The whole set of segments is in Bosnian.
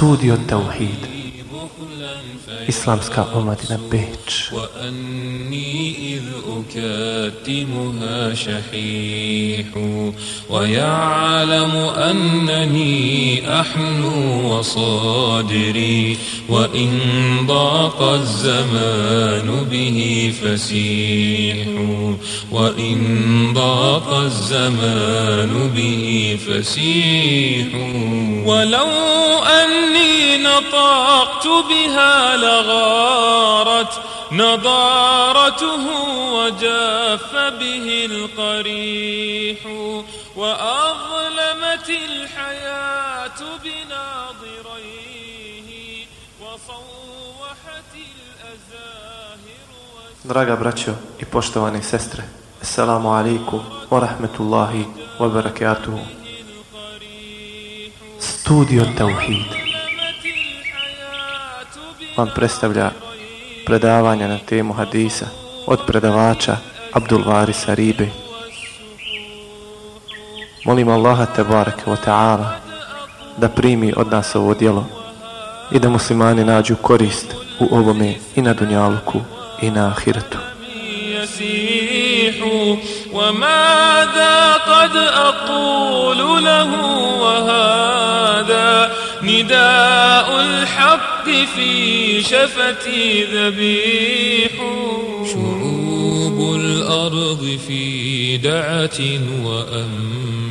Estude o Tawhid. Islamska omladina Beč. أكاتمها شحيح ويعلم أنني أحلو وصادري وإن ضاق الزمان به فسيح وإن ضاق الزمان به فسيح ولو أني نطقت بها لغارت نضارته وجاف به القريح وأظلمت الحياة بناظريه وصوحت الأزاهر Draga braćo i poštovane sestre, Assalamu alaikum wa rahmetullahi wa barakatuhu. Studio Tauhid vam predstavlja predavanja na temu hadisa od predavača Abdul Varisa Ribe. Molim Allaha tebareke wa ta'ala da primi od nas ovo djelo i da muslimani nađu korist u ovome i na dunjaluku i na ahiretu. يسيح وماذا قد أقول له وهذا نداء الحق في شفتي ذبيح. شعوب الأرض في دعة وأمن.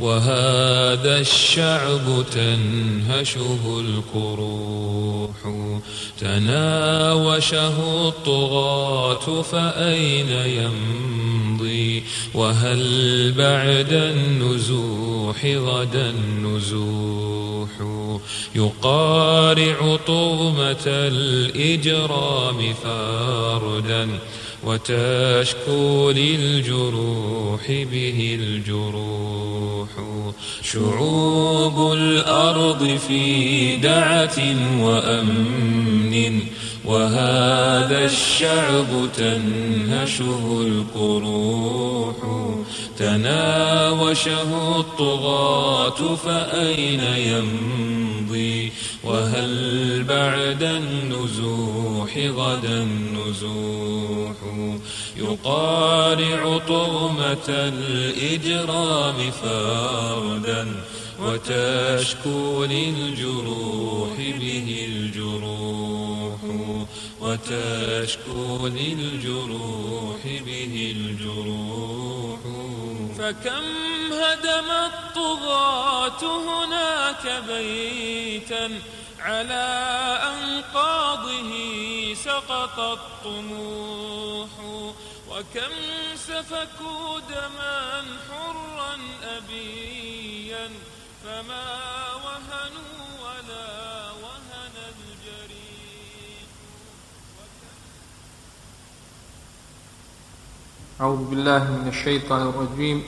وهذا الشعب تنهشه الكروح. تناوشه الطغاة فأين يمضي؟ وهل بعد النزوح غدا النزوح؟ يقارع طغمة الإجرام فردا. وتشكو للجروح به الجروح. شعوب الأرض في دعة وأمن وهذا الشعب تنهشه القروح. تناوشه الطغاة فأين يمضي؟ وهل بعد النزوح غدا النزوح؟ يقارع طغمة الإجرام فردا وتشكو للجروح به الجروح وتشكو للجروح به الجروح. فكم هدم الطغاة هناك بيتا على أنقاضه سقط الطموح وكم سفكوا دما حرا أبيا فما أعوذ بالله من الشيطان الرجيم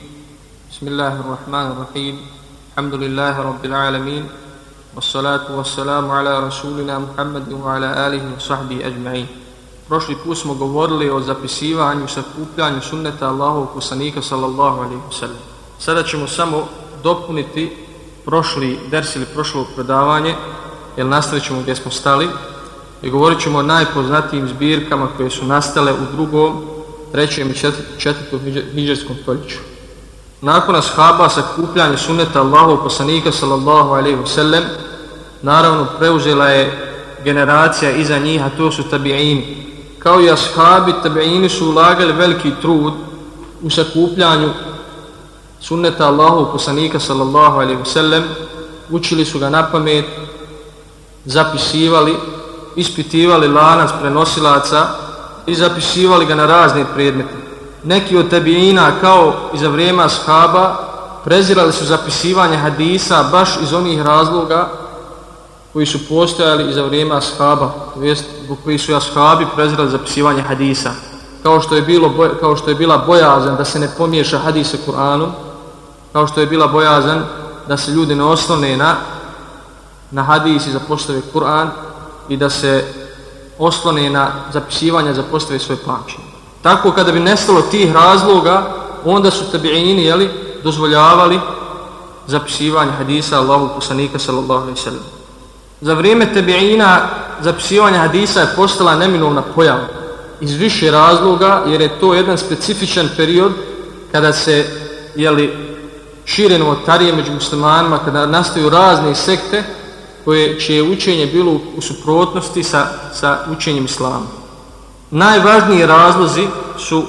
بسم الله الرحمن الرحيم الحمد لله رب العالمين والصلاة والسلام على رسولنا محمد وعلى آله وصحبه أجمعين Prošli put smo govorili o zapisivanju, sakupljanju sunneta Allahovog poslanika sallallahu alaihi wa sallam. Sada ćemo samo dopuniti prošli ders ili prošlo predavanje, jer nastavit ćemo gdje smo stali i govorit ćemo o najpoznatijim zbirkama koje su nastale u drugom, trećem i četvrtom hijđarskom stoljeću. Nakon ashaba sakupljanje suneta Allahov poslanika sallallahu alaihi wa sallam, naravno preuzela je generacija iza njih, a to su tabi'ini, kao i ashabi tabiini su ulagali veliki trud u sakupljanju sunneta Allahu poslanika sallallahu alaihi wa sallam učili su ga na pamet zapisivali ispitivali lanac prenosilaca i zapisivali ga na razne predmete. Neki od tebijina, kao i za vrijeme ashaba prezirali su zapisivanje hadisa baš iz onih razloga koji su postojali i za vrijeme ashaba, to jest zbog koji su ashabi prezirali zapisivanje hadisa. Kao što je, bilo, kao što je bila bojazan da se ne pomiješa hadise Kur'anom, kao što je bila bojazan da se ljudi ne oslone na, na hadisi za postave Kur'an i da se oslone na zapisivanje za postave svoje pamćenje. Tako kada bi nestalo tih razloga, onda su tabi'ini jeli, dozvoljavali zapisivanje hadisa Allahu poslanika sallallahu alaihi sallam. Za vrijeme tabi'ina zapisivanje hadisa je postala neminovna pojava iz više razloga, jer je to jedan specifičan period kada se jeli, šire novotarije među muslimanima, kada nastaju razne sekte koje čije učenje bilo u suprotnosti sa, sa učenjem islama. Najvažniji razlozi su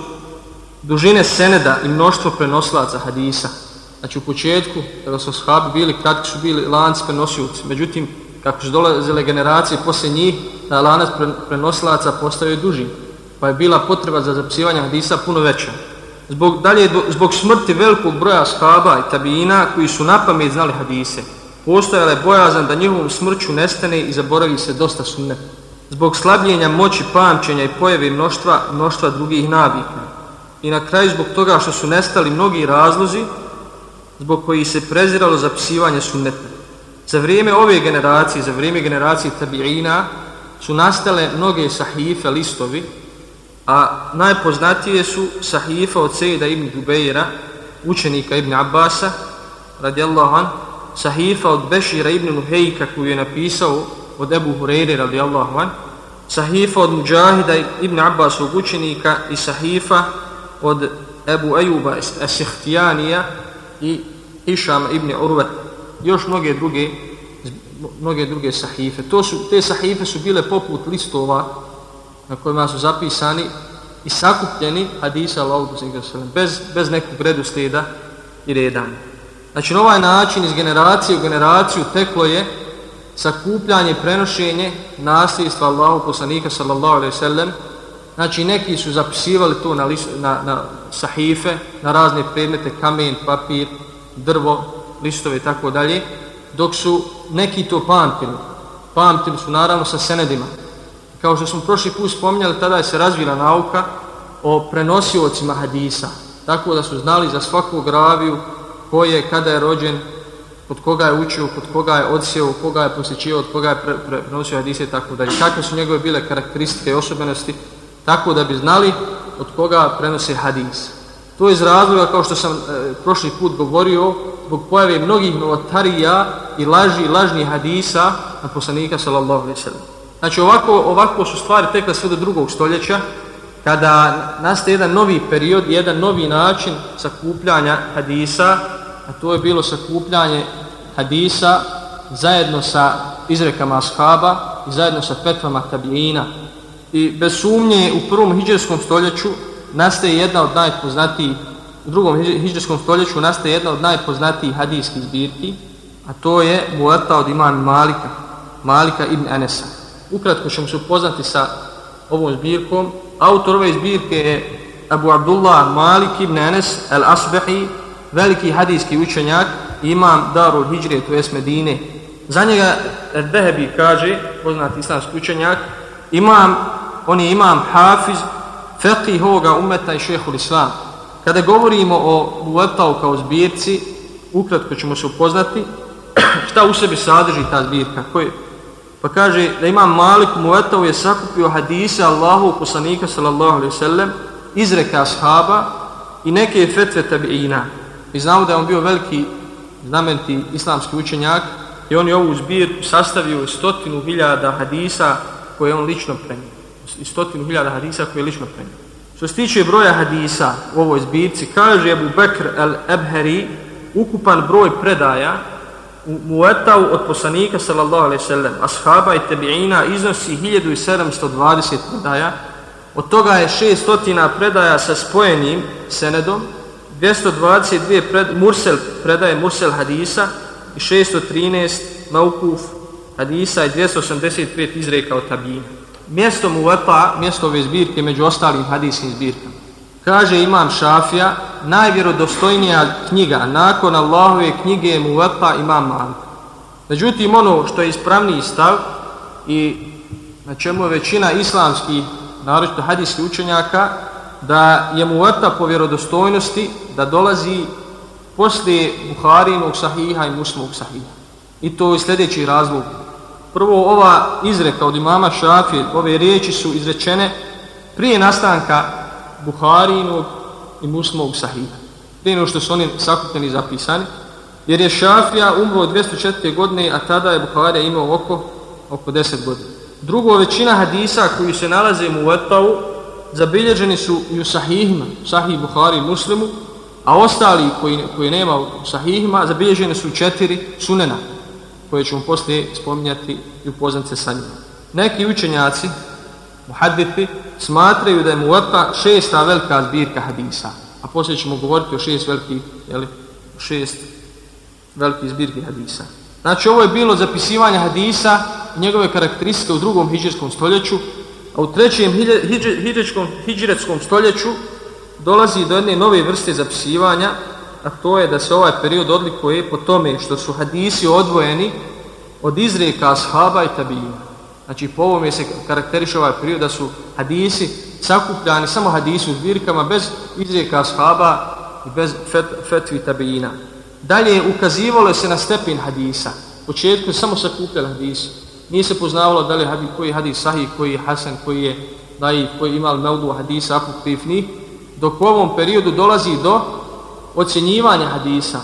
dužine seneda i mnoštvo prenoslaca hadisa. Znači u početku, kada su shabi bili, kratki su bili lanci prenosioci. Međutim, kako su dolazile generacije posle njih, ta lanac prenoslaca postavio duži. Pa je bila potreba za zapisivanje hadisa puno veća. Zbog, dalje, zbog smrti velikog broja shaba i tabijina koji su na pamet znali hadise, postojala je bojazan da njihovom smrću nestane i zaboravi se dosta sunne. Zbog slabljenja moći pamćenja i pojave mnoštva, mnoštva drugih navika. I na kraju zbog toga što su nestali mnogi razlozi zbog koji se preziralo zapisivanje sunneta. Za vrijeme ove generacije, za vrijeme generacije tabiina, su nastale mnoge sahife, listovi, a najpoznatije su sahifa od Sejda ibn Dubeira, učenika ibn Abbasa, radijallahu anhu, sahifa od Bešira ibn Nuhejka koju je napisao od Ebu Hureyre, radijallahu an, sahifa od Mujahida ibn Abbasovog učenika i sahifa od Ebu Ejuba Esihtijanija i Išam ibn Urve. još mnoge druge, mnoge druge sahife. To su, te sahife su bile poput listova na kojima su zapisani i sakupljeni hadisa Allahog bez, bez nekog redu i redanja. Znači na ovaj način iz generacije u generaciju teklo je sakupljanje i prenošenje nasljedstva Allahu poslanika sallallahu alaihi sallam. Znači neki su zapisivali to na, list, na, na sahife, na razne predmete, kamen, papir, drvo, listove i tako dalje, dok su neki to pamtili. Pamtili su naravno sa senedima. Kao što smo prošli put spominjali, tada je se razvila nauka o prenosiocima hadisa. Tako da su znali za svaku graviju ko je, kada je rođen, od koga je učio, kod koga je odsjeo, koga je posjećio, od koga je pre, pre, prenosio hadise i tako dalje. Kakve su njegove bile karakteristike i osobenosti, tako da bi znali od koga prenose hadis. To je iz razloga, kao što sam e, prošli put govorio, zbog pojave mnogih novotarija i laži, lažnih hadisa na poslanika sallallahu alaihi sallam. Znači ovako, ovako su stvari tekle sve do drugog stoljeća, kada nastaje jedan novi period, jedan novi način sakupljanja hadisa, a to je bilo sakupljanje hadisa zajedno sa izrekama ashaba i zajedno sa petvama tabijina. I bez sumnje u prvom hijđarskom stoljeću nastaje jedna od najpoznatijih, u drugom hijđarskom stoljeću nastaje jedna od najpoznatijih hadijskih zbirki, a to je Muerta od imam Malika, Malika ibn Anesa. Ukratko ćemo se upoznati sa ovom zbirkom. Autor ove zbirke je Abu Abdullah Malik ibn Anes al-Asbahi, veliki hadijski učenjak, imam Darul Hijri, to je Medine. Za njega Dehebi kaže, poznati islamski učenjak, imam, on je imam Hafiz, fekih ovoga umeta i šehul islam. Kada govorimo o Muetau kao zbirci, ukratko ćemo se upoznati šta u sebi sadrži ta zbirka. Koje? Pa kaže da imam Malik Muetau je sakupio hadise Allahu poslanika sallallahu alaihi sallam, izreka ashaba i neke fetve tabi'ina. Mi znamo da je on bio veliki znamenti islamski učenjak i on je ovu zbir sastavio stotinu hiljada hadisa koje je on lično prenio. I stotinu hiljada hadisa koje je lično prenio. Što se tiče broja hadisa u ovoj zbirci, kaže Abu Bekr el-Ebheri, ukupan broj predaja u Muetavu od poslanika sallallahu alaihi sallam, ashaba i tebiina iznosi 1720 predaja, od toga je 600 predaja sa spojenim senedom, 222 pred, mursel, predaje mursel hadisa i 613 maukuf hadisa i 285 izreka od tabina. Mjesto mu vepa, mjesto ove zbirke među ostalim hadijskim zbirkama. Kaže imam Šafija, najvjerodostojnija knjiga nakon Allahove knjige je mu vepa imam Malik. Međutim, ono što je ispravniji stav i na čemu je većina islamskih, naročito hadijskih učenjaka, da je mu vepa po vjerodostojnosti da dolazi poslije Buharinog sahiha i Muslimog sahiha. I to je sljedeći razlog. Prvo, ova izreka od imama Šafije, ove riječi su izrečene prije nastanka Buharinog i Muslimog sahiha. Prije nego što su oni sakupljeni i zapisani. Jer je Šafija umro 204. godine, a tada je Buharija imao oko, oko 10 godina. Drugo, većina hadisa koji se nalaze u Etavu zabilježeni su i u sahihima, sahih Buhari i Muslimu, a ostali koji, koji nema u sahihima zabilježeni su četiri sunena koje ćemo poslije spominjati i upoznati se sa njima. Neki učenjaci, muhaddithi, smatraju da je muvatpa šesta velika zbirka hadisa, a poslije ćemo govoriti o šest velikih, jeli, šest velikih zbirki hadisa. Znači, ovo je bilo zapisivanje hadisa i njegove karakteristike u drugom hijđarskom stoljeću, a u trećem hijđarskom stoljeću dolazi do jedne nove vrste zapisivanja, a to je da se ovaj period odlikuje po tome što su hadisi odvojeni od izreka ashaba i tabijina. Znači, po ovome se karakteriše ovaj period da su hadisi sakupljani, samo hadisi u zbirkama, bez izreka ashaba i bez fet, fetvi tabijina. Dalje, ukazivalo se na stepen hadisa. U početku je samo sakupljali hadisi. Nije se poznavalo da li hadis, koji je hadis sahih, koji je hasan, koji je daji, koji je imal meudu hadisa, apokrifnih, dok u ovom periodu dolazi do ocjenjivanja hadisa.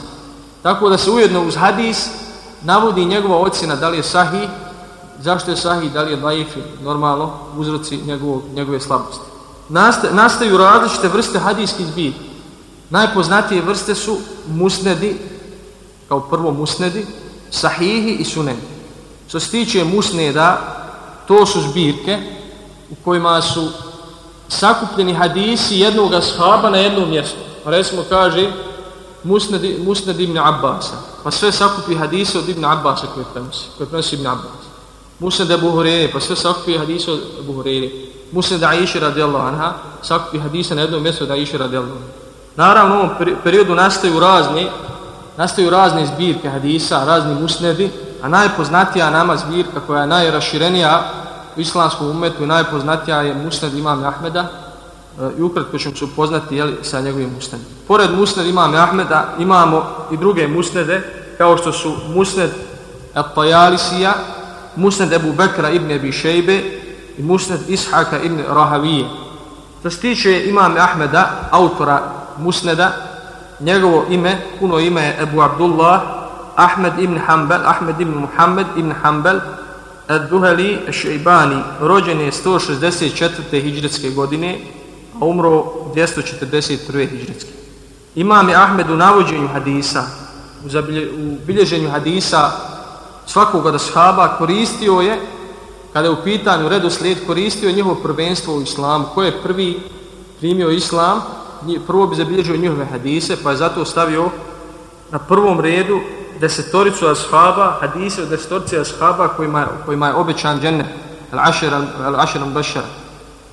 Tako da se ujedno uz hadis navodi njegova ocjena da li je sahih, zašto je sahih, da li je daif, normalno, uzroci njegovog, njegove slabosti. Nasta, nastaju različite vrste hadijskih zbir. Najpoznatije vrste su musnedi, kao prvo musnedi, sahihi i sunedi. Što se tiče musneda, to su zbirke u kojima su sakupljeni hadisi jednog ashaba na jednom mjestu. Recimo kaže Musned, Musned ibn Abbasa. Pa sve sakupi hadise od ibn Abbasa koje prenosi. Koje prenosi ibn Abbas. Musned Abu Hurere. Pa sve sakupi hadise od Abu Hurere. Musned Aisha radijallahu anha. Sakupi hadise na jednom mjestu od Aisha radijallahu anha. Naravno u ovom periodu nastaju razne nastaju razne zbirke hadisa, razni musnedi, a najpoznatija nama zbirka koja je najraširenija u islamskom umetu najpoznatija je Musnad imam Ahmeda e, i ukratko ćemo se upoznati jeli, sa njegovim musnedom. Pored musned imam Ahmeda imamo i druge musnede kao što su musned Al-Tajalisija, musned Ebu Bekra ibn Ebi Šejbe i musned Ishaka ibn Rahavije. Što se tiče imam Ahmeda, autora musneda, njegovo ime, puno ime je Ebu Abdullah, Ahmed ibn Hanbel, Ahmed ibn Muhammed ibn Hanbel, Ad-Duhali Šeibani rođen je 164. hijđretske godine, a umro 241. hijđretske. Imam je Ahmed u navođenju hadisa, u, zabilje, u bilježenju hadisa svakog od ashaba koristio je, kada je u pitanju redu slijed, koristio je njihovo prvenstvo u islamu. Ko je prvi primio islam, prvo bi zabilježio njihove hadise, pa je zato stavio na prvom redu desetoricu ashaba, hadise od desetorice ashaba kojima, kojima je obećan džennet, al-aširam bašara.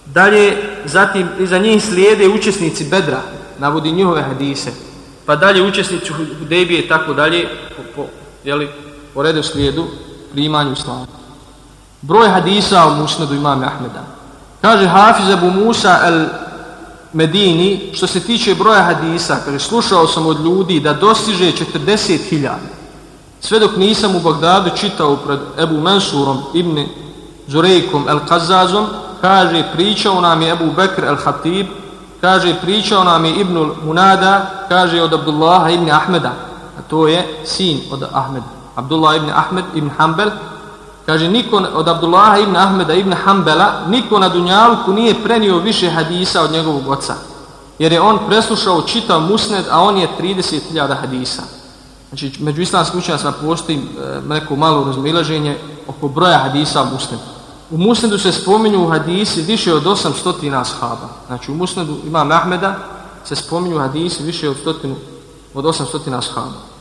Dalje, zatim, iza njih slijede učesnici Bedra, navodi njihove hadise, pa dalje učesnici Hudebije i tako dalje, po, po, jeli, po redu slijedu, primanju islama. Broj hadisa u musnadu imam Ahmeda. Kaže Hafiz Abu Musa al Medini, što se tiče broja hadisa, kaže, slušao sam od ljudi da dostiže 40.000. Sve dok nisam u Bagdadu čitao pred Ebu Mansurom ibn Zurejkom el-Kazazom, kaže, pričao nam je Ebu Bekr el-Hatib, kaže, pričao nam je Ibn Munada, kaže, od Abdullaha ibn Ahmeda, a to je sin od Ahmeda. Abdullah ibn Ahmed ibn Hanbel, kaže, niko od Abdullaha ibn Ahmeda ibn Hanbala, niko na Dunjalku nije prenio više hadisa od njegovog oca, jer je on preslušao čitav musned, a on je 30.000 hadisa. Znači, među islamskim učenjacima postoji e, neko malo razmilaženje oko broja hadisa u musnedu. U musnedu se spominju hadisi više od 800 ashaba. Znači, u musnedu ima Ahmeda se spominju hadisi više od, stotinu, od 800 ashaba.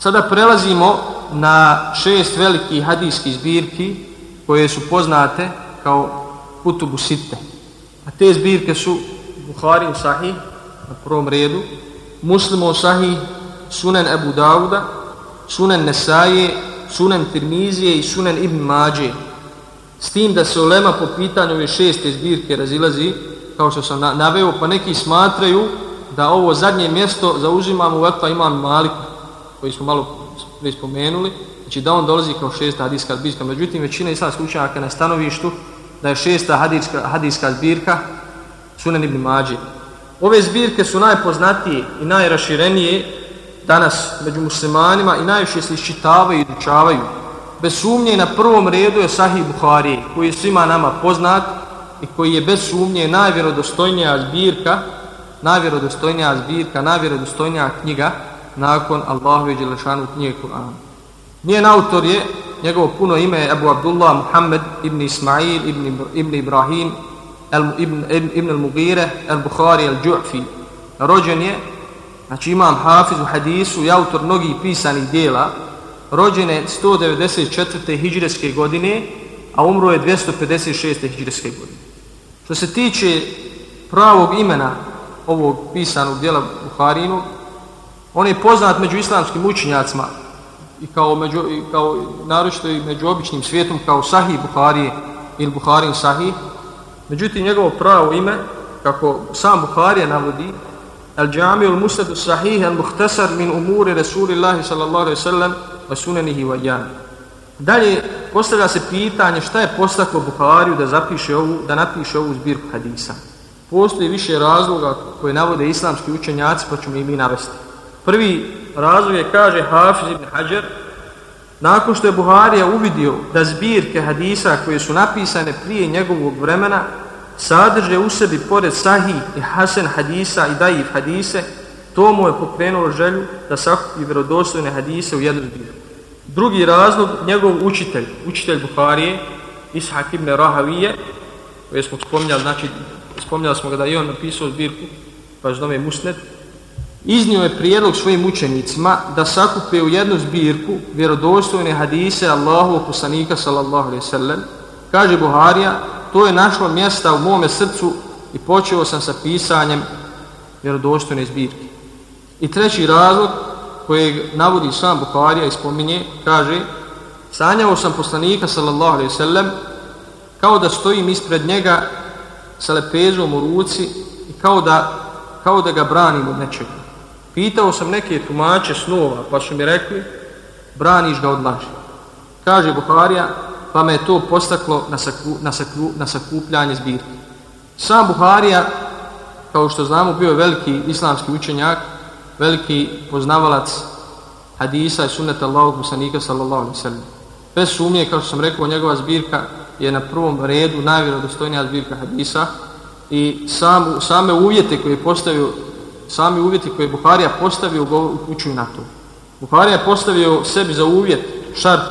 Sada prelazimo na šest velikih hadijskih zbirki koje su poznate kao Kutubu Sitte. A te zbirke su Buhari u Sahih na prvom redu, Muslim u Sahih, Sunan Abu Dauda, Sunan Nesaje, Sunan Tirmizije i Sunan Ibn Mađe. S tim da se ulema po pitanju ove šeste zbirke razilazi, kao što sam naveo, pa neki smatraju da ovo zadnje mjesto zauzimamo u Ekva imam Maliku koji smo malo već spomenuli, znači da on dolazi kao šesta hadijska zbirka. Međutim, većina islamskih učenjaka na stanovištu da je šesta hadijska, hadijska zbirka Sunan Ibn Mađe. Ove zbirke su najpoznatije i najraširenije danas među muslimanima i najviše se iščitavaju i izučavaju. Bez sumnje na prvom redu je Sahih Buhari, koji je svima nama poznat i koji je bez sumnje najvjerodostojnija zbirka, najvjerodostojnija zbirka, najvjerodostojnija knjiga nakon Allahove Đelešanu knjige Kur'ana. Njen autor je, njegovo puno ime je Abu Abdullah Muhammed ibn Ismail ibn, ibn Ibrahim el, ibn, ibn al-Mugire al-Bukhari al-Ju'fi. Rođen je Znači imam hafiz u hadisu i autor mnogih pisanih dijela, rođen je 194. hijđreske godine, a umro je 256. hijđreske godine. Što se tiče pravog imena ovog pisanog dijela Buharinu, On je poznat među islamskim učinjacima i kao, među, i kao naročito i među običnim svijetom kao Sahih Buharije ili Buharin Sahih. Međutim, njegovo pravo ime, kako sam Buharije navodi, al džami ul musadu sahih al muhtasar min umuri Resulillahi sallallahu alaihi sallam a sunanihi wa jani. Dalje postavlja se pitanje šta je postaklo Buhariju da zapiše ovu, da napiše ovu zbirku hadisa. Postoji više razloga koje navode islamski učenjaci pa ćemo i mi navesti. Prvi razlog je, kaže Hafiz ibn Hajar, nakon što je Buharija uvidio da zbirke hadisa koje su napisane prije njegovog vremena sadrže u sebi pored sahih i hasen hadisa i dajiv hadise, to mu je pokrenulo želju da sakupi vjerodostojne hadise u jednu zbirku. Drugi razlog, njegov učitelj, učitelj Buharije, Ishak ibn Rahavije, koje smo spominjali, znači, spominjali smo ga da je on napisao zbirku, pa baš nome Musnet, iznio je prijedlog svojim učenicima da sakupe u jednu zbirku vjerodostojne hadise Allahu poslanika sallallahu alaihi sallam. Kaže Buharija, to je našlo mjesta u mome srcu i počeo sam sa pisanjem vjerodostojne zbirke. I treći razlog koji navodi sam Buharija i spominje, kaže sanjao sam poslanika sallallahu alaihi sallam kao da stojim ispred njega sa lepezom u ruci i kao da, kao da ga branim od nečega. Pitao sam neke tumače snova pa su mi rekli braniš ga od laži. Kaže Buharija, pa me je to postaklo na, saku, na, saku, na sakupljanje zbirke. Sam Buharija, kao što znamo, bio je veliki islamski učenjak, veliki poznavalac hadisa i sunneta Allahog musanika sallallahu alaihi sallam. Bez sumnje, kao što sam rekao, njegova zbirka je na prvom redu najvjerodostojnija zbirka hadisa i sam, same uvjete koje je postavio, sami uvjeti koje Buharija postavio upućuju na to. Buharija je postavio sebi za uvjet, šart,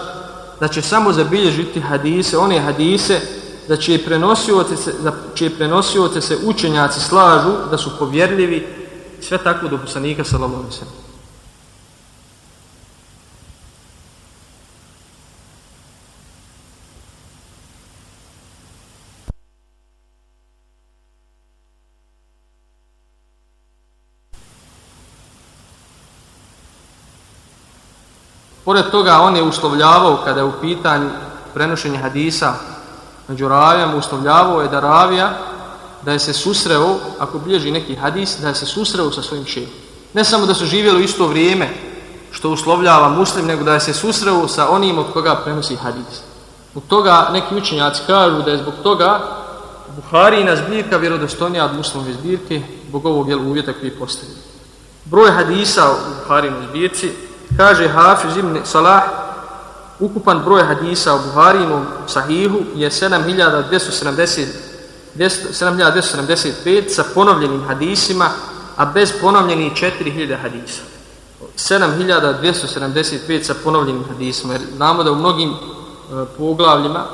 da će samo zabilježiti hadise, one hadise da će prenosioce se, da će prenosioce se učenjaci slažu da su povjerljivi sve tako do poslanika sallallahu alejhi ve sellem. Pored toga on je uslovljavao kada je u pitanju prenošenje hadisa među ravijama, uslovljavao je da ravija da je se susreo, ako bilježi neki hadis, da je se susreo sa svojim šehom. Ne samo da su živjeli u isto vrijeme što uslovljava muslim, nego da je se susreo sa onim od koga prenosi hadis. Zbog toga neki učenjaci kažu da je zbog toga Buharina zbirka vjerodostojnija od muslimove zbirke zbog ovog jel, uvjeta koji postavio. Broj hadisa u Buharinu zbirci kaže Hafiz ibn Salah, ukupan broj hadisa u Buharinom sahihu je 7270, 7275 sa ponovljenim hadisima, a bez ponovljenih 4000 hadisa. 7275 sa ponovljenim hadisima. Jer znamo da u mnogim e, poglavljima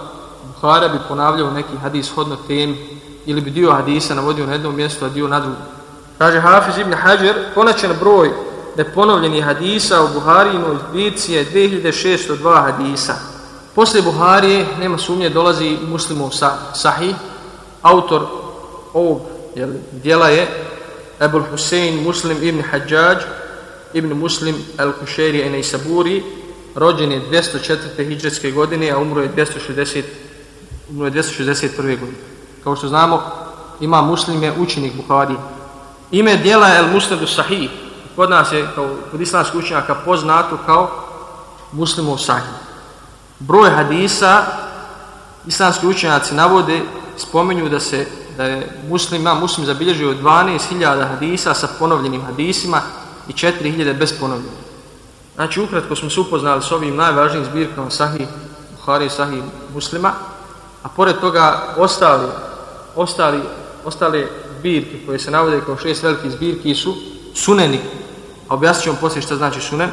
Buhara bi ponavljao neki hadis hodno tem ili bi dio hadisa navodio na jednom mjestu, a dio na drugom. Kaže Hafiz ibn Hajar, konačan broj neponovljenih hadisa u Buharijinoj zbirci je 2602 hadisa. Poslije Buharije, nema sumnje, dolazi muslimov sahih. Autor ovog jel, dijela je Ebul Husein Muslim ibn Hajjaj ibn Muslim al-Kušeri i Saburi, rođen je 204. hijđarske godine, a umro je 260, umro je 261. godine. Kao što znamo, ima muslim je učenik Buhari. Ime dijela je El-Musnadu Sahih. Kod nas je, kao kod islamskih učenjaka, poznato kao muslimov Sahih. Broj hadisa, islamski učenjaci navode, spomenju da se da je muslima, muslim zabilježio 12.000 hadisa sa ponovljenim hadisima i 4.000 bez ponovljenih. Znači, ukratko smo se upoznali s ovim najvažnijim zbirkama Sahih Buhari i Sahih muslima, a pored toga ostali, ostali, ostale zbirke koje se navode kao šest velikih zbirki su suneni, objasnit ćemo poslije što znači sunen.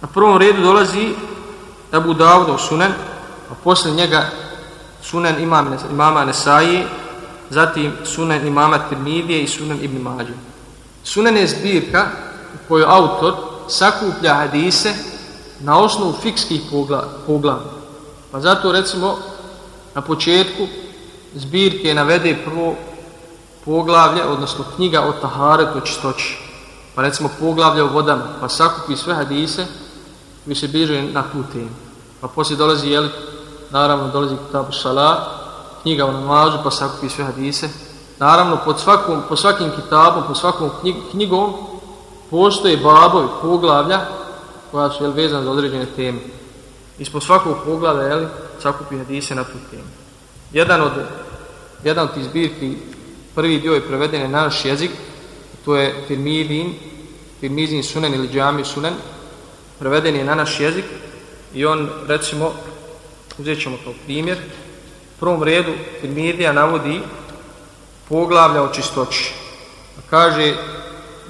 Na prvom redu dolazi Ebu Davudov sunen, a posle njega sunen imam, imama Nesaji, zatim sunen imama Tirmidije i sunen Ibn Mađe. Sunen je zbirka u kojoj autor sakuplja hadise na osnovu fikskih poglava. Pa zato recimo na početku zbirke navede prvo poglavlje, odnosno knjiga o taharetu čistoći. Pa recimo poglavlje o vodama, pa sakupi sve hadise mi se bliže na tu temu. Pa poslije dolazi, jel, naravno dolazi kitabu šala, knjiga o namazu, pa sakupi sve hadise. Naravno, pod svakom, po svakim kitabom, po svakom knjig, knjigom, postoje babovi, poglavlja, koja su, jel, vezane za određene teme. Ispod svakog poglavlja, jel, sakupi hadise na tu temu. Jedan od, jedan od tih zbirki, prvi dio je preveden na naš jezik, to je Tirmidin, Tirmidin sunen ili džami sunen, preveden je na naš jezik i on, recimo, uzet ćemo kao primjer, u prvom redu Tirmidija navodi poglavlja o čistoći. Kaže,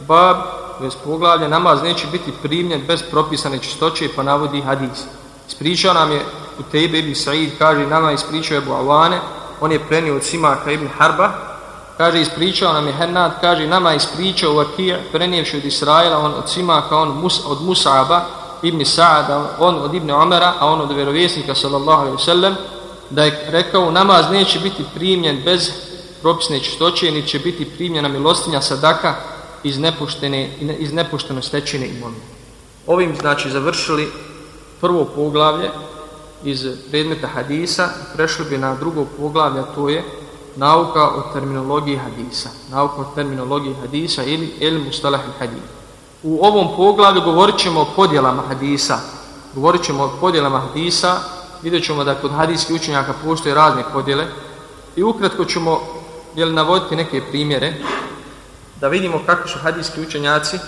bab, bez poglavlja, namaz neće biti primljen bez propisane čistoće, pa navodi hadis. Ispričao nam je u tebe ibn Sa'id, kaže, nama ispričao je Buavane, on je prenio od Simaka ibn Harba, kaže, ispričao nam je Hernad, kaže, nama ispričao Vakir, prenijevši od Israela, on od Simaka, on mus, od Musaba, ibn Sa'ada, on od ibn Omera, a on od vjerovjesnika, sallallahu alaihi sallam, da je rekao, namaz neće biti primljen bez propisne čistoće, ni će biti primljena milostinja sadaka iz nepoštene, iz nepošteno stečene imovine. Ovim, znači, završili prvo poglavlje iz predmeta hadisa, prešli bi na drugo poglavlje, to je nauka o terminologiji hadisa. Nauka o terminologiji hadisa ili el mustalah hadis. U ovom poglavlju govorit ćemo o podjelama hadisa. Govorit ćemo o podjelama hadisa. Vidjet ćemo da kod hadijskih učenjaka postoje razne podjele. I ukratko ćemo jel, navoditi neke primjere da vidimo kako su hadijski učenjaci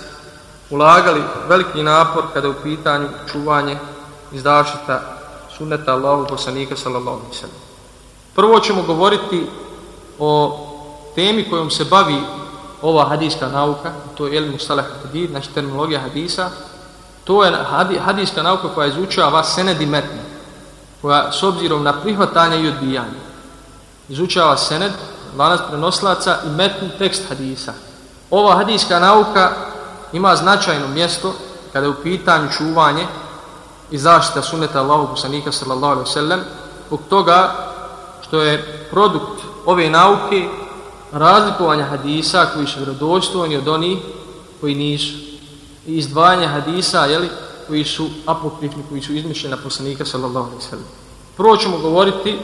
ulagali veliki napor kada je u pitanju čuvanje i zaštita sunneta Allahu poslanika sallallahu alaihi sallam. Prvo ćemo govoriti o temi kojom se bavi ova hadijska nauka, to je El Mustalah hadid, znači terminologija hadisa, to je hadijska nauka koja izučava sened i metni, koja s obzirom na prihvatanje i odbijanje, izučava sened, lanac prenoslaca i metni tekst hadisa. Ova hadijska nauka ima značajno mjesto kada je u pitanju čuvanje i zaštita suneta Allahu poslanika sallallahu alaihi sallam, zbog toga što je produkt ove nauke razlikovanja hadisa koji su vjerodostojni od onih koji nisu i izdvajanja hadisa jeli, koji su apokrifni, koji su izmišljeni na poslanika sallallahu alaihi sallam. Prvo ćemo govoriti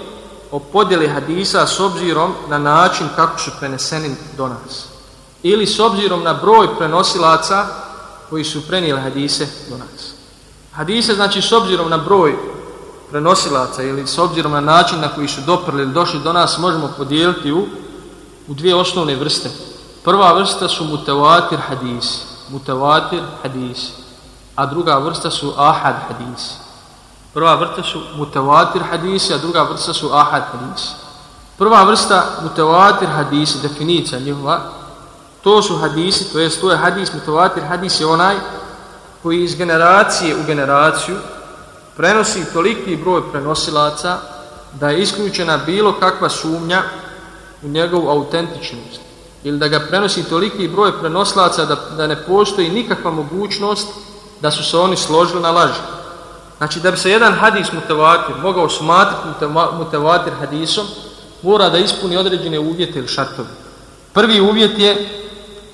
o podjeli hadisa s obzirom na način kako su preneseni do nas. Ili s obzirom na broj prenosilaca koji su prenijeli hadise do nas. Hadise znači s obzirom na broj prenosilaca ili s obzirom na način na koji su doprli ili došli do nas možemo podijeliti u u dvije osnovne vrste. Prva vrsta su mutawatir hadis, mutawatir hadis, a druga vrsta su ahad hadis. Prva vrsta su mutawatir hadis, a druga vrsta su ahad hadis. Prva vrsta mutawatir hadis, definicija njihova, to su hadisi, to jest to je hadis, mutawatir hadis je onaj koji iz generacije u generaciju prenosi toliki broj prenosilaca da je isključena bilo kakva sumnja u njegovu autentičnost ili da ga prenosi toliki broj prenoslaca da, da ne postoji nikakva mogućnost da su se oni složili na laži. Znači da bi se jedan hadis mutavatir mogao smatrati mutavatir hadisom, mora da ispuni određene uvjete ili šartove. Prvi uvjet je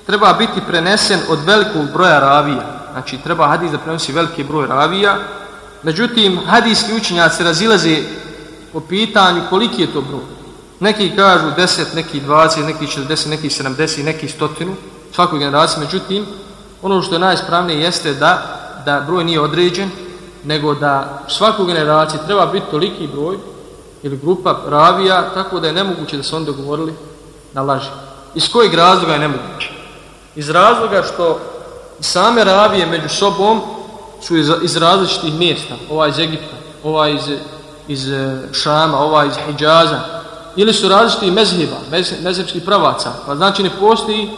treba biti prenesen od velikog broja ravija. Znači treba hadis da prenosi veliki broj ravija. Međutim, hadijski učenjaci razilaze o pitanju koliki je to broj. Neki kažu 10, neki 20, neki 40, neki 70, neki 100 svakoj generaciji. Međutim, ono što je najispravnije jeste da, da broj nije određen, nego da svaku generaciju treba biti toliki broj ili grupa ravija, tako da je nemoguće da se onda govorili na laži. Iz kojeg razloga je nemoguće? Iz razloga što same ravije među sobom su iz, iz različitih mjesta, ovaj iz Egipta, ovaj iz, iz eh, Šama, ovaj iz Hidžaza, ili su različiti mezheba, mez, mezhebskih pravaca, pa znači ne postoji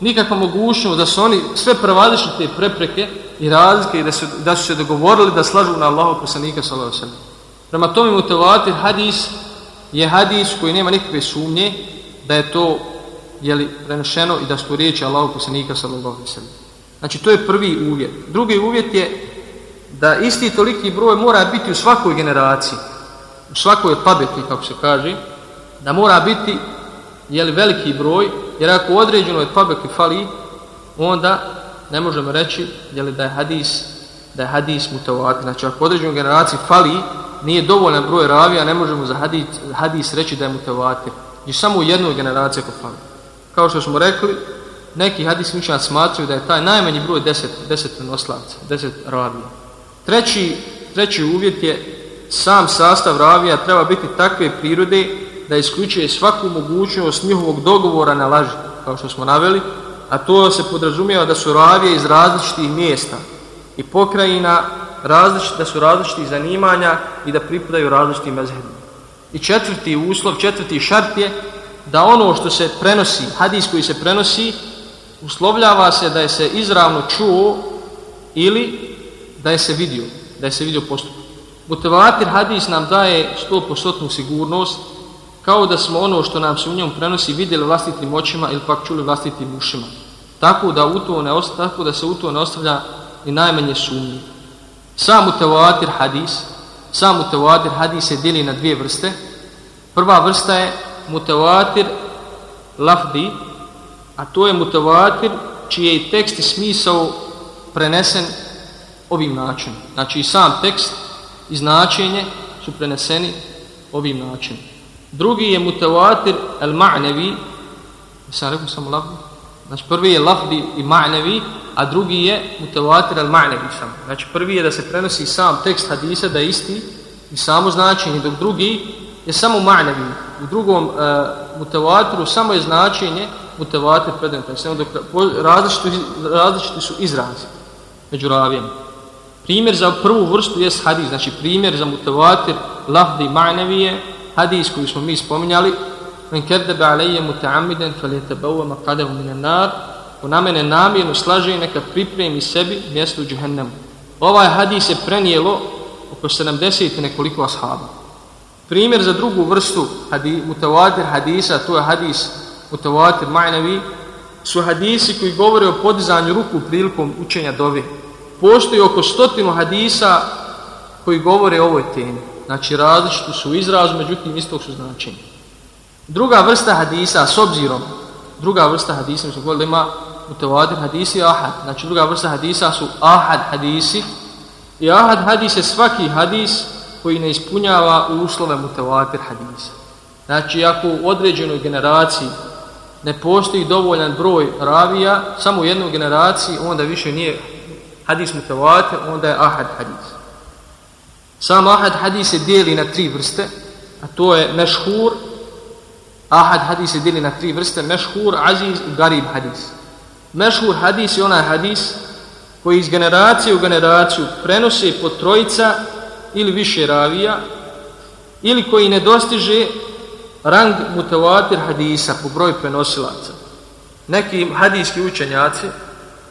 nikakva mogućnost da su oni sve prevaličite prepreke i razlike i da su, da su se dogovorili da slažu na Allahu poslanika sallallahu alejhi Prema tome mutavatir hadis je hadis koji nema nikakve sumnje da je to je li prenešeno i da su riječi Allahu poslanika sallallahu alejhi ve Znači to je prvi uvjet. Drugi uvjet je da isti toliki broj mora biti u svakoj generaciji, u svakoj pabeti kako se kaže, da mora biti je li veliki broj, jer ako u određenoj pabeti fali, onda ne možemo reći jeli, da je hadis da je hadis mutavati. Znači ako u određenoj generaciji fali, nije dovoljan broj ravija, ne možemo za hadis, hadis reći da je mutavati. Znači, I samo u jednoj generaciji ako fali. Kao što smo rekli, neki hadis mišljan smatruju da je taj najmanji broj 10, 10 noslavca, 10 ravija. Treći, treći uvjet je sam sastav ravija treba biti takve prirode da isključuje svaku mogućnost njihovog dogovora na laži, kao što smo naveli, a to se podrazumijeva da su ravije iz različitih mjesta i pokrajina različit, da su različitih zanimanja i da pripadaju različitim mezhebima. I četvrti uslov, četvrti šart je da ono što se prenosi, hadis koji se prenosi, uslovljava se da je se izravno čuo ili da je se vidio, da je se vidio postupak. Mutevatir hadis nam daje 100% sigurnost kao da smo ono što nam se u njom prenosi vidjeli vlastitim očima ili pak čuli vlastitim ušima. Tako da, u to ne ostavlja, tako da se u to ne ostavlja ni najmanje sumnje. Sam mutevatir hadis, sam mutevatir hadis se dijeli na dvije vrste. Prva vrsta je mutevatir lafdi, a to je mutevatir čiji je tekst i smisao prenesen ovim načinom. Znači i sam tekst i značenje su preneseni ovim načinom. Drugi je mutavatir el ma'nevi, sam rekao samo lafdi, znači prvi je lafdi i ma'nevi, a drugi je mutavatir el ma'nevi sam. Znači prvi je da se prenosi sam tekst hadisa da je isti i samo značenje, dok drugi je samo ma'nevi. U drugom uh, mutavatiru samo je značenje mutavatir predan, tako znači, dok različiti, različiti su izrazi među ravijama. Primjer za prvu vrstu je hadis, znači primjer za mutavatir lahdi ma'nevije, hadis koji smo mi spominjali men kerdebe alejje muta'amiden faljetebaua maqadehu minan nar ko na mene namjerno slaže neka pripremi sebi mjesto u džihennemu. Ovaj hadis je prenijelo oko 70 nekoliko ashaba. Primjer za drugu vrstu hadi, mutavatir hadisa, to je hadis mutavatir ma'navi, su hadisi koji govore o podizanju ruku prilikom učenja dove. Postoji oko stotinu hadisa koji govore o ovoj temi. Znači različiti su izraz, međutim istog su značenja. Druga vrsta hadisa, s obzirom, druga vrsta hadisa, mi smo govorili, ima mutavatir hadisi ahad. Znači druga vrsta hadisa su ahad hadisi. I ahad hadis je svaki hadis koji ne ispunjava uslove mutavatir hadisa. Znači ako u određenoj generaciji ne postoji dovoljan broj ravija, samo u jednoj generaciji, onda više nije hadis mutavatir, onda je ahad hadis. Sam ahad hadis se dijeli na tri vrste, a to je mešhur, ahad hadis se dijeli na tri vrste, mešhur, aziz i garib hadis. Mešhur hadis je onaj hadis koji iz generacije u generaciju prenosi po trojica ili više ravija, ili koji ne dostiže rang mutavatir hadisa po broju prenosilaca. Neki hadijski učenjaci,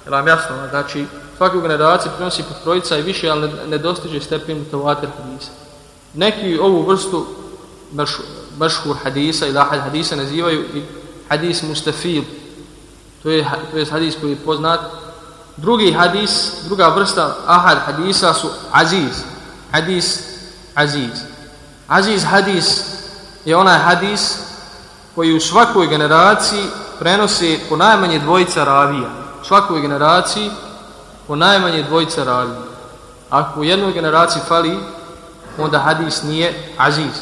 je vam jasno, znači svaku generaciju prenosi po trojica i više, ali ne, ne dostiže stepen mutavatir hadisa. Neki ovu vrstu mešhur hadisa ili ahad hadisa nazivaju i hadis mustafil, To je, to je hadis koji je poznat. Drugi hadis, druga vrsta ahad hadisa su aziz. Hadis aziz. Aziz hadis je onaj hadis koji u svakoj generaciji prenosi po najmanje dvojica ravija. Svakoj generaciji po najmanje dvojica ravija. Ako u jednoj generaciji fali, onda hadis nije aziz.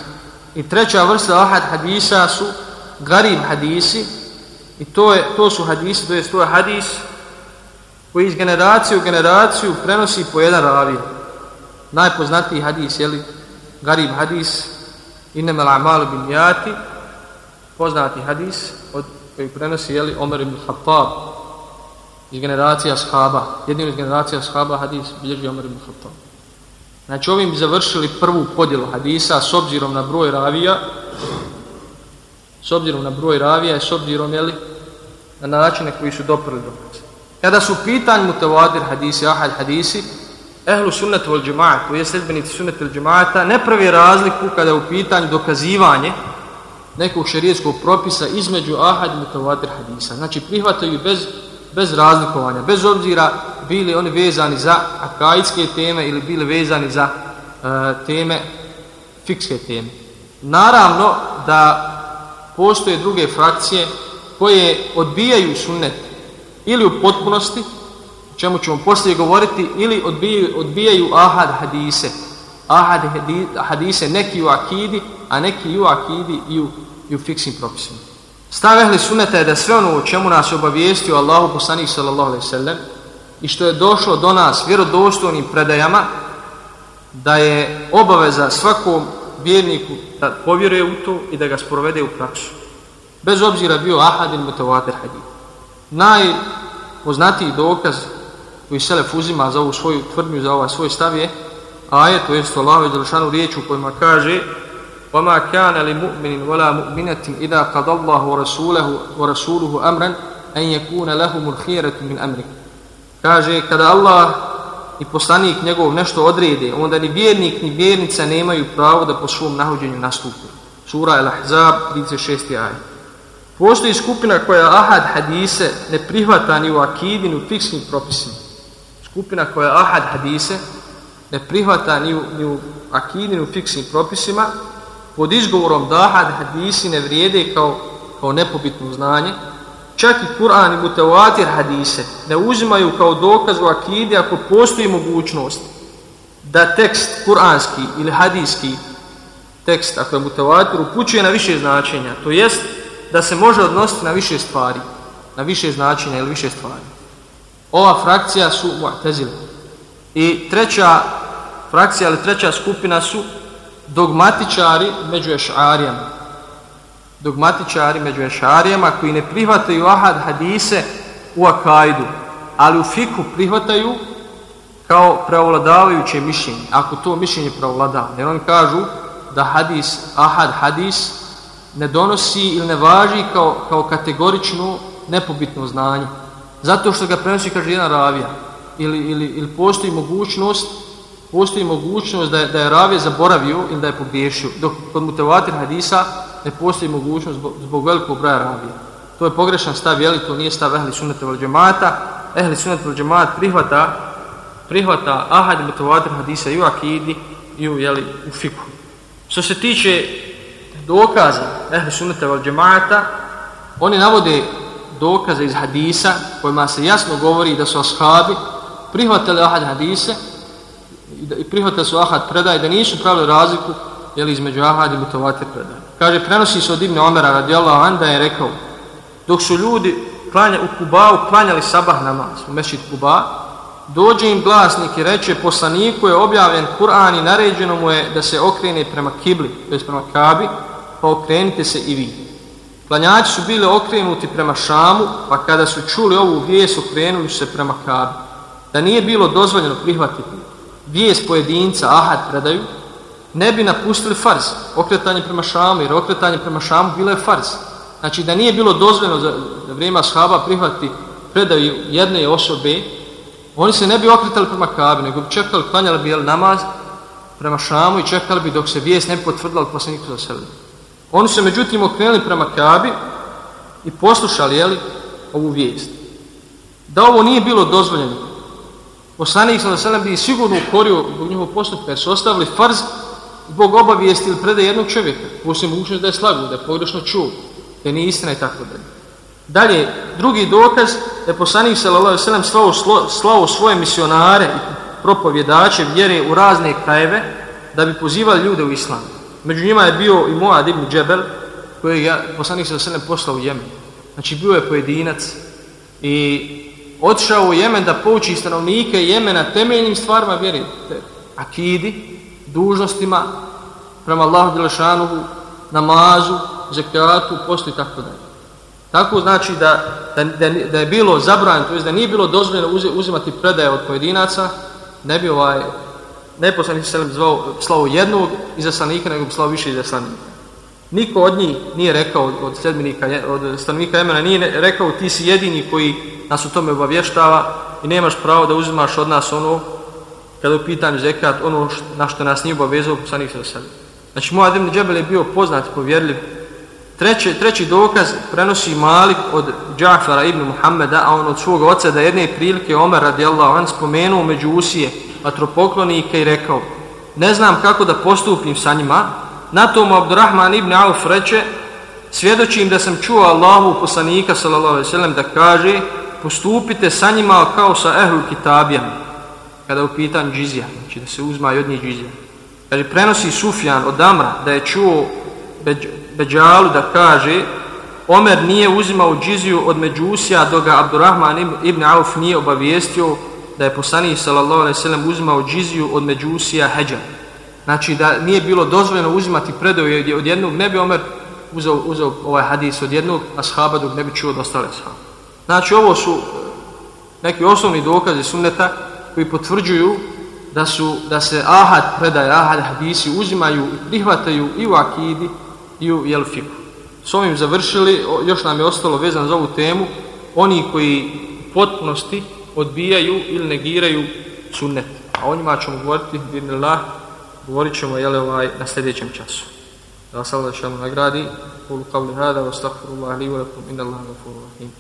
I treća vrsta ahad hadisa su garib hadisi. I to, je, to su hadisi, to je, to je hadis koji iz generacije u generaciju prenosi po jedan ravija. Najpoznatiji hadis, jeli, garib hadis, inemel amalu bin jati, poznati hadis od koji prenosi jeli, Omer ibn Khattab iz generacija shaba. Jednim iz generacija shaba hadis bilježi Omer ibn Khattab. Znači ovim bi završili prvu podjelu hadisa s obzirom na broj ravija, s obzirom na broj ravija i s obzirom jeli, na načine koji su doprli do Kada su pitanj mutavadir hadisi, ahad hadisi, ehlu sunnet vol džemaat, koji je sredbenici sunnet vol džemaata, ne pravi razliku kada je u pitanju dokazivanje nekog šarijetskog propisa između ahad i mutavadir hadisa. Znači prihvataju bez, bez razlikovanja, bez obzira bili oni vezani za akaidske teme ili bili vezani za e, teme, fikske teme. Naravno da postoje druge frakcije koje odbijaju sunnet ili u potpunosti, o čemu ćemo poslije govoriti, ili odbijaju, odbijaju ahad hadise. Ahad hadise neki u akidi, a neki i u akidi i u, i u fiksnim propisima. Stav ehli sunneta je da sve ono o čemu nas obavijestio Allahu poslanih sallallahu alaihi sallam i što je došlo do nas vjerodostojnim predajama da je obaveza svakom vjerniku da povjeruje u to i da ga sprovede u praksu. Bez obzira bio ahad ili mutavater hadid. Najpoznatiji dokaz koji Selef uzima za ovu svoju tvrdnju, za ovaj svoj stav je ajet, to je sto Allahove zalašanu riječ u kojima kaže وَمَا كَانَ لِمُؤْمِنٍ وَلَا مُؤْمِنَةٍ إِذَا قَدَ اللَّهُ وَرَسُولَهُ وَرَسُولُهُ أَمْرًا أَنْ يَكُونَ لَهُمُ الْخِيرَةُ مِنْ أَمْرِكَ Kaže, kada Allah i poslanik njegov nešto odrede, onda ni vjernik ni vjernica nemaju pravo da po svom nahođenju nastupu. Sura El-Ahzab, 36. ajet. Postoji skupina koja ahad hadise ne prihvata ni u akidinu fiksnim propisima. Skupina koja ahad hadise ne prihvata ni u, ni u akidinu fiksnim propisima pod izgovorom da hadisi ne vrijede kao, kao nepobitno znanje. Čak i Kur'an i mutawatir hadise ne uzimaju kao dokaz u akide ako postoji mogućnost da tekst kuranski ili hadijski tekst, ako je mutawatir, upućuje na više značenja. To jest da se može odnositi na više stvari, na više značenja ili više stvari. Ova frakcija su mu'tazile. I treća frakcija ili treća skupina su dogmatičari među ešarijama. Dogmatičari među ešarijama koji ne prihvataju ahad hadise u akajdu, ali u fiku prihvataju kao preovladavajuće mišljenje. Ako to mišljenje preovladava, jer oni kažu da hadis, ahad hadis ne donosi ili ne važi kao, kao kategorično nepobitno znanje. Zato što ga prenosi, kaže, jedan ravija. Ili, ili, ili postoji mogućnost postoji mogućnost da je, da je ravija zaboravio ili da je pogriješio. Dok kod mutevatir hadisa ne postoji mogućnost zbog, zbog velikog broja ravija. To je pogrešan stav, jeli to nije stav ehli sunnata vel džemata. Ehli sunnata vel džemat prihvata, prihvata ahad i mutevatir hadisa i u akidi i u, jeli, u fiku. Što se tiče dokaza ehli sunnata vel džemata, oni navode dokaze iz hadisa kojima se jasno govori da su ashabi prihvatili ahad hadise i prihvatili su ahad predaj da nisu pravili razliku jeli, između ahad i mutavatir predaj. Kaže, prenosi se od Ibne Omera radijallahu an da je rekao dok su ljudi klanja, u Kubau klanjali sabah namaz u mešit Kuba, dođe im glasnik i reče poslaniku je objavljen Kur'an i naređeno mu je da se okrene prema kibli, to prema kabi, pa okrenite se i vi. Klanjači su bili okrenuti prema Šamu, pa kada su čuli ovu vijest, okrenuli su se prema Kabi. Da nije bilo dozvoljeno prihvatiti vijest pojedinca, ahad predaju, ne bi napustili farz, okretanje prema Šamu, jer okretanje prema Šamu bilo je farz. Znači da nije bilo dozvoljeno za, za vrijeme ashaba prihvati predaju jedne osobe, oni se ne bi okretali prema Kabi, nego bi čekali, klanjali bi jel, namaz prema Šamu i čekali bi dok se vijest ne bi potvrdila od poslanika za sebe. Oni su međutim okrenuli prema Kabi i poslušali, jeli, ovu vijest. Da ovo nije bilo dozvoljeno, poslanik sa selem bi sigurno ukorio zbog njihov postupka, jer su ostavili farz zbog obavijesti ili predaje jednog čovjeka, poslije mogućnost da je slagu, da je pogrešno čuo, da nije istina i tako dalje. Dalje, drugi dokaz da je poslanik sallallahu alejhi slao, slao svoje misionare i propovjedače vjere u razne krajeve da bi pozivali ljude u islam. Među njima je bio i Muad ibn Džebel, koji je poslanik sallallahu alejhi poslao u Jemen. Znači bio je pojedinac i otišao u Jemen da pouči stanovnike Jemena temeljnim stvarima vjere, akidi, dužnostima prema Allahu Đelešanuhu, namazu, zekijatu, postu i tako dalje. Tako znači da, da, da, da je bilo zabranjeno, to je da nije bilo dozvoljeno uzimati predaje od pojedinaca, ne bi ovaj neposlanik selam zvao slavu jednog izaslanika, nego bi slao više izaslanika. Niko od njih nije rekao od sedminika, od stanovnika Jemena, nije rekao ti si jedini koji nas u tome obavještava i nemaš pravo da uzimaš od nas ono kada u pitanju zekat, ono na što nas nije obavezao poslanik selam. Znači, Muad ibn Džebel je bio poznat povjerljiv Treći, treći dokaz prenosi Malik od Džafara ibn Muhammeda, a on od svog oca da jedne prilike Omer radijallahu an spomenuo među usije vatropoklonike i rekao ne znam kako da postupim sa njima. Na tom Abdurrahman ibn Auf reče svjedočim da sam čuo Allahu poslanika sallallahu alaihi sallam da kaže postupite sa njima kao sa ehlul kitabijama kada u džizija, znači da se uzma i od njih džizija. Kaže, prenosi Sufjan od Amra da je čuo Beđalu da kaže Omer nije uzimao džiziju od Međusija dok ga Abdurrahman ibn Auf nije obavijestio da je poslanik sallallahu alejhi ve sellem uzimao džiziju od Međusija Hedža. Znači da nije bilo dozvoljeno uzimati predove od jednog, ne bi Omer uzeo, uzeo ovaj hadis od jednog ashaba dok ne bi čuo od ostale ashaba. Znači ovo su e, neki osnovni dokazi sunneta koji potvrđuju da su da se ahad predaje, ahad hadisi uzimaju i prihvataju i u akidi i u jelfiku. S ovim završili, još nam je ostalo vezan za ovu temu, oni koji potpunosti odbijaju ili negiraju sunnet. A o njima ćemo govoriti, binillah, govorit ćemo jele, ovaj, na sljedećem času. Da vas Allah šalim nagradi, kulu kavli hada, wa stakfiru Allah li wa lakum, inna Allah gafuru rahim.